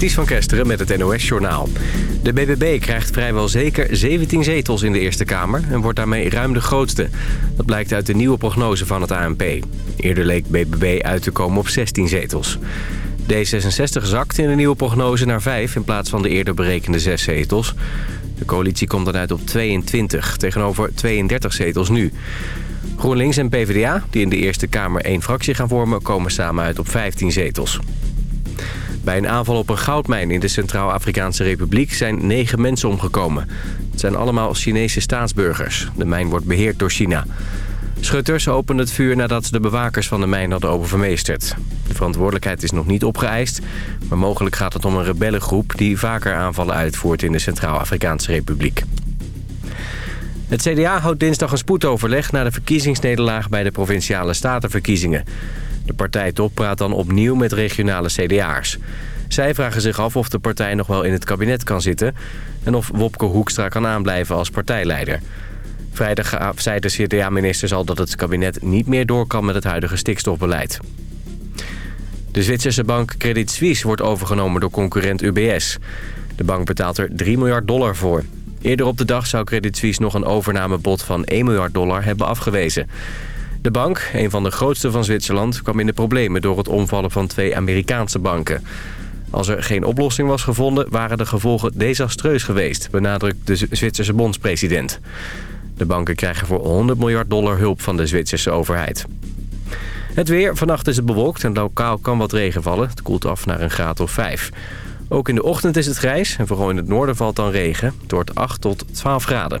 Ties van Kesteren met het NOS-journaal. De BBB krijgt vrijwel zeker 17 zetels in de Eerste Kamer... en wordt daarmee ruim de grootste. Dat blijkt uit de nieuwe prognose van het ANP. Eerder leek BBB uit te komen op 16 zetels. D66 zakt in de nieuwe prognose naar 5 in plaats van de eerder berekende 6 zetels. De coalitie komt dan uit op 22, tegenover 32 zetels nu. GroenLinks en PvdA, die in de Eerste Kamer één fractie gaan vormen... komen samen uit op 15 zetels. Bij een aanval op een goudmijn in de Centraal-Afrikaanse Republiek zijn negen mensen omgekomen. Het zijn allemaal Chinese staatsburgers. De mijn wordt beheerd door China. Schutters openden het vuur nadat de bewakers van de mijn hadden oververmeesterd. De verantwoordelijkheid is nog niet opgeëist, maar mogelijk gaat het om een rebellengroep... die vaker aanvallen uitvoert in de Centraal-Afrikaanse Republiek. Het CDA houdt dinsdag een spoedoverleg na de verkiezingsnederlaag bij de Provinciale Statenverkiezingen. De partijtop praat dan opnieuw met regionale CDA'ers. Zij vragen zich af of de partij nog wel in het kabinet kan zitten... en of Wopke Hoekstra kan aanblijven als partijleider. Vrijdag zei de CDA-minister al dat het kabinet niet meer door kan met het huidige stikstofbeleid. De Zwitserse bank Credit Suisse wordt overgenomen door concurrent UBS. De bank betaalt er 3 miljard dollar voor. Eerder op de dag zou Credit Suisse nog een overnamebod van 1 miljard dollar hebben afgewezen. De bank, een van de grootste van Zwitserland, kwam in de problemen door het omvallen van twee Amerikaanse banken. Als er geen oplossing was gevonden, waren de gevolgen desastreus geweest, benadrukt de Zwitserse bondspresident. De banken krijgen voor 100 miljard dollar hulp van de Zwitserse overheid. Het weer. Vannacht is het bewolkt en lokaal kan wat regen vallen. Het koelt af naar een graad of 5. Ook in de ochtend is het grijs en vooral in het noorden valt dan regen. Het wordt 8 tot 12 graden.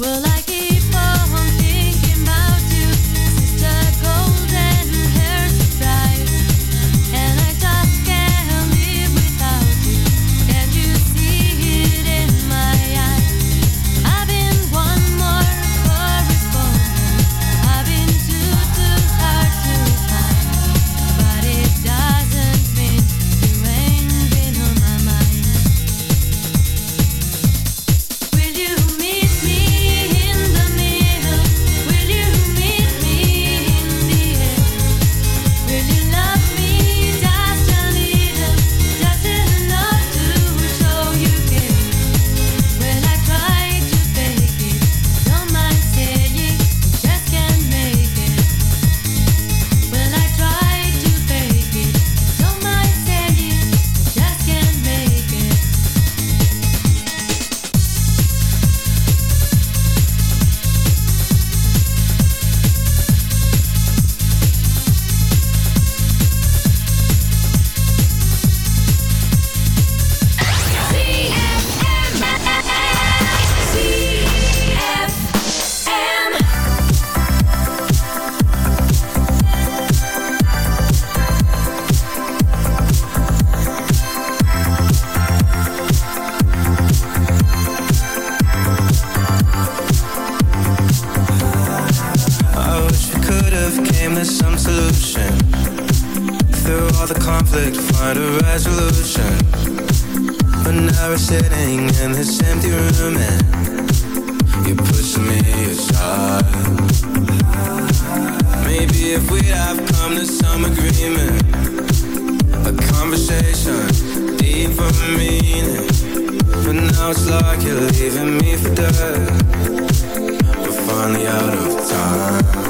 Well, I conversation Deep meaning. But now it's like you're leaving me for dead. We're finally out of time.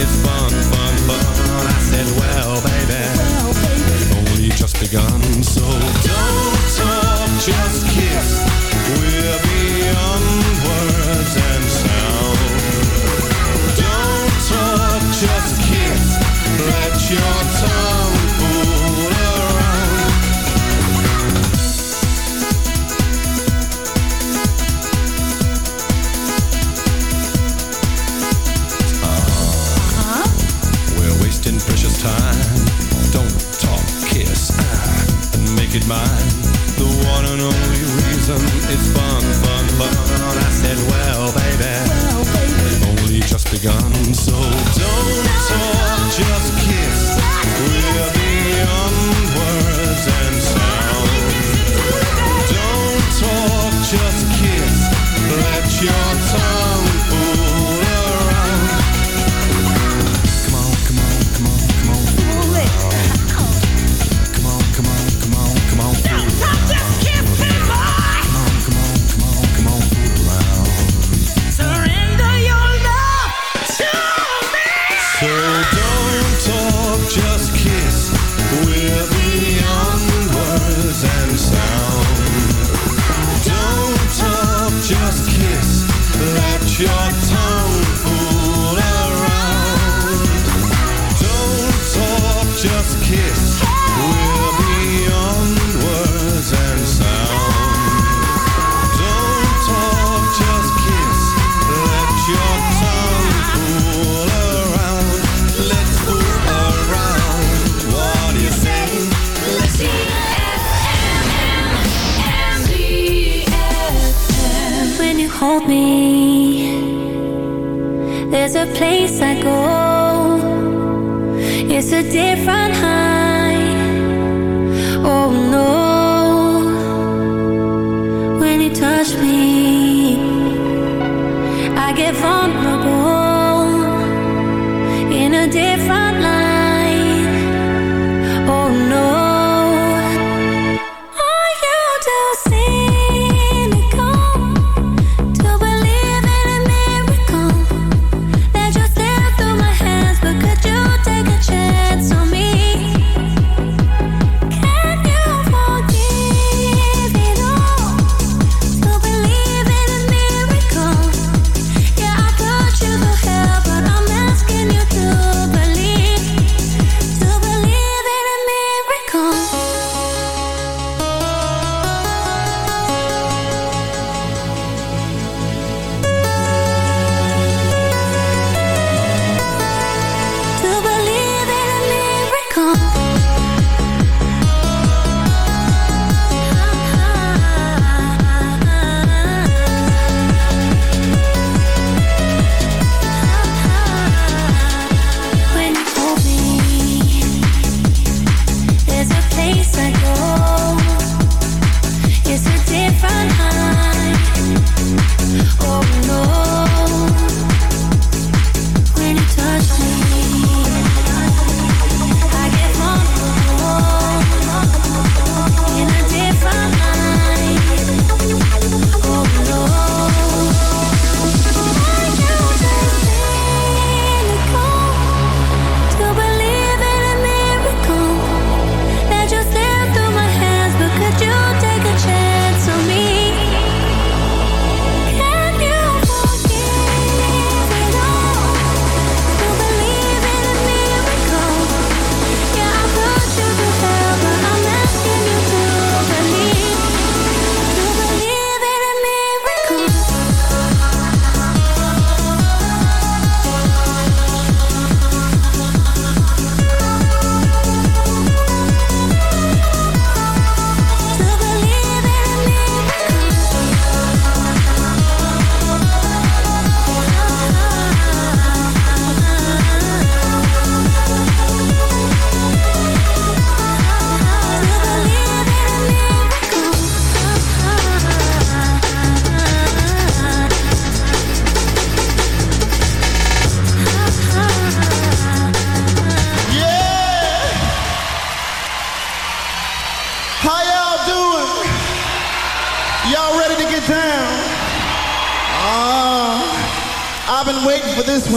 It's fun, fun, fun. I said, well, baby Only just begun So don't me. There's a place I go. It's a different high.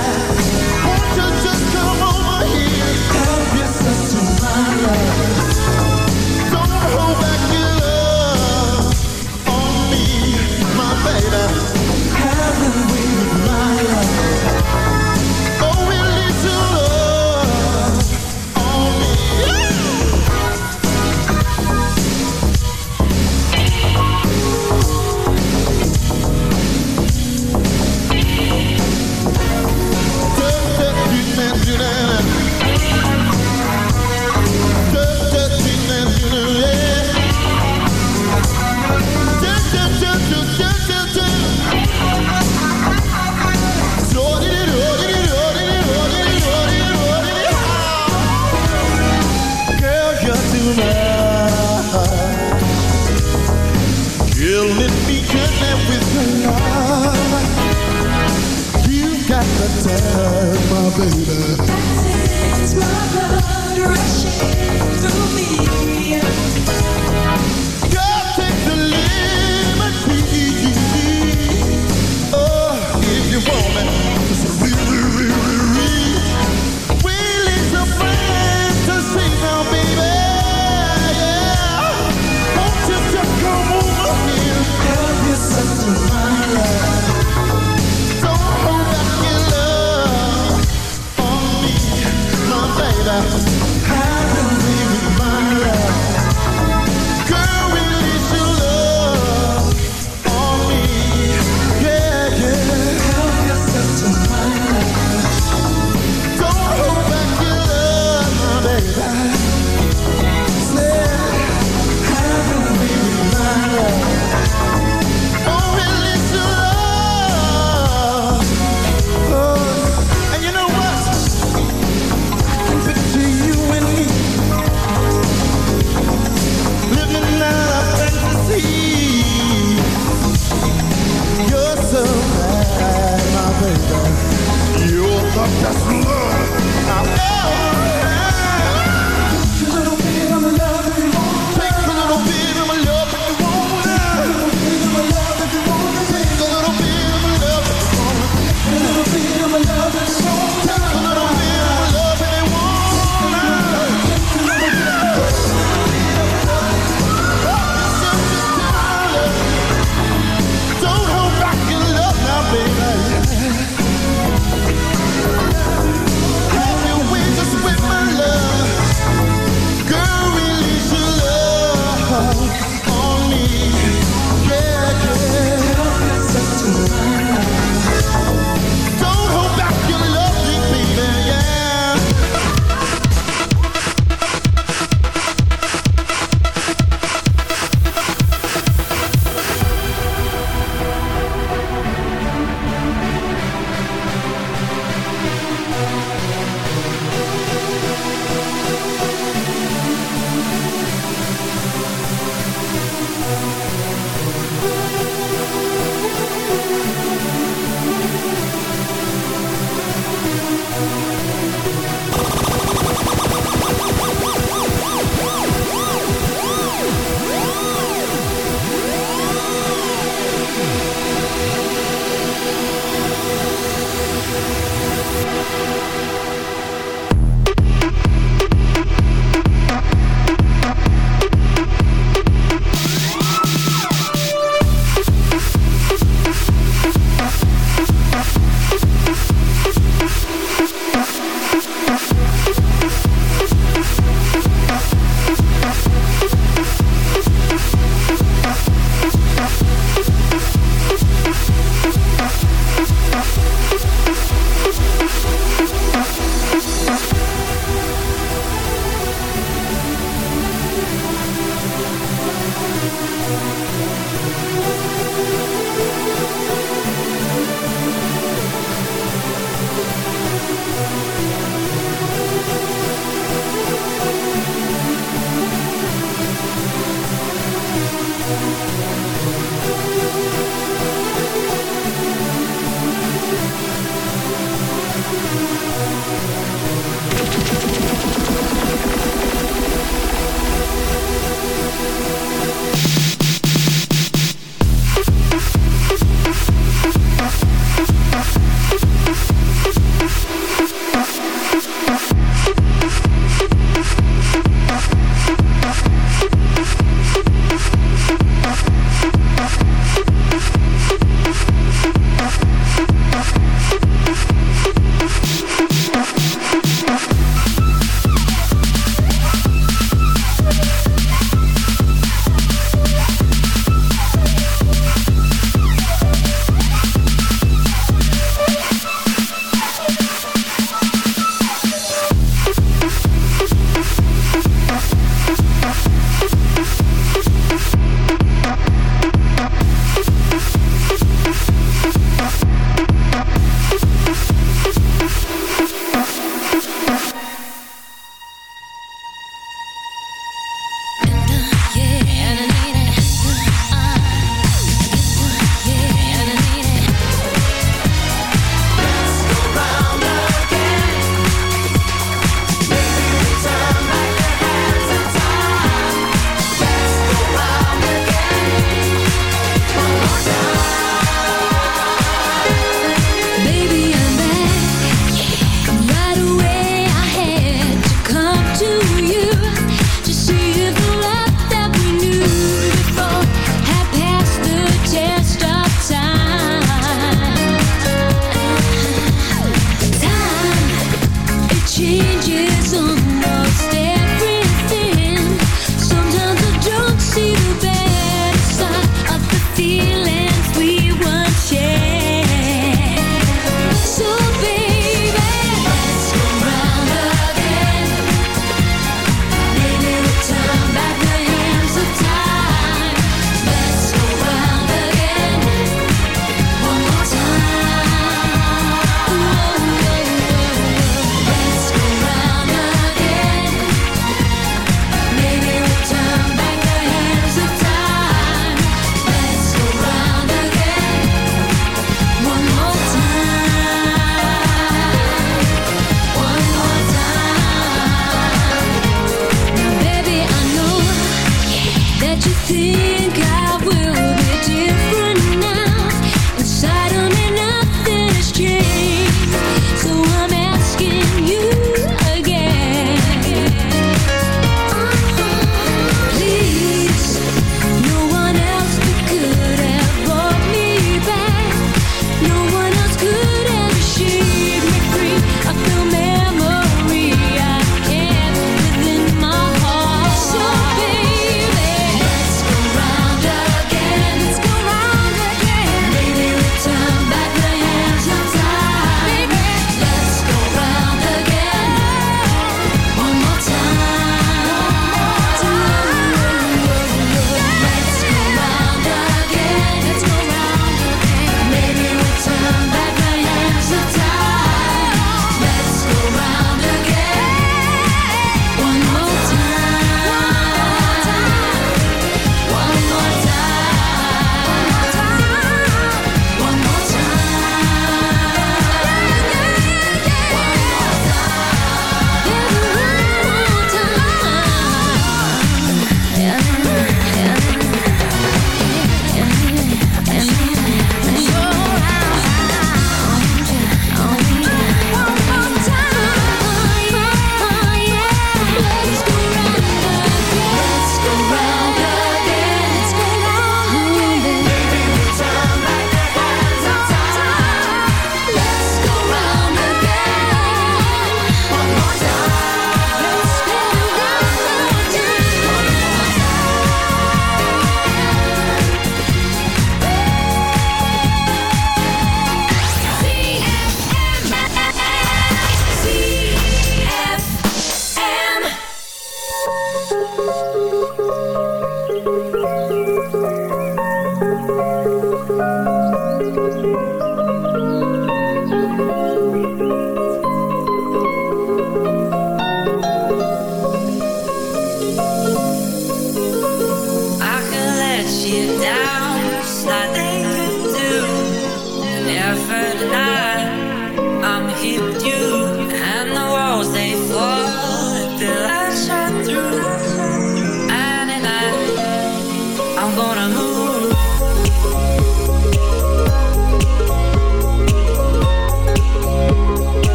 Won't you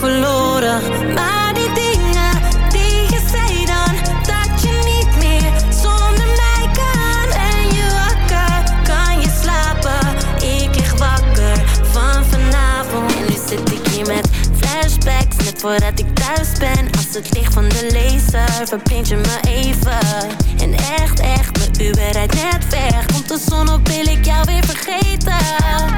Maar die dingen die je zei dan Dat je niet meer zonder mij kan. Ben je wakker? Kan je slapen? Ik lig wakker van vanavond. En nu zit ik hier met flashbacks Net voordat ik thuis ben. Als het licht van de laser Verblind je me even. En echt, echt, mijn Uber net weg. Komt de zon op, wil ik jou weer vergeten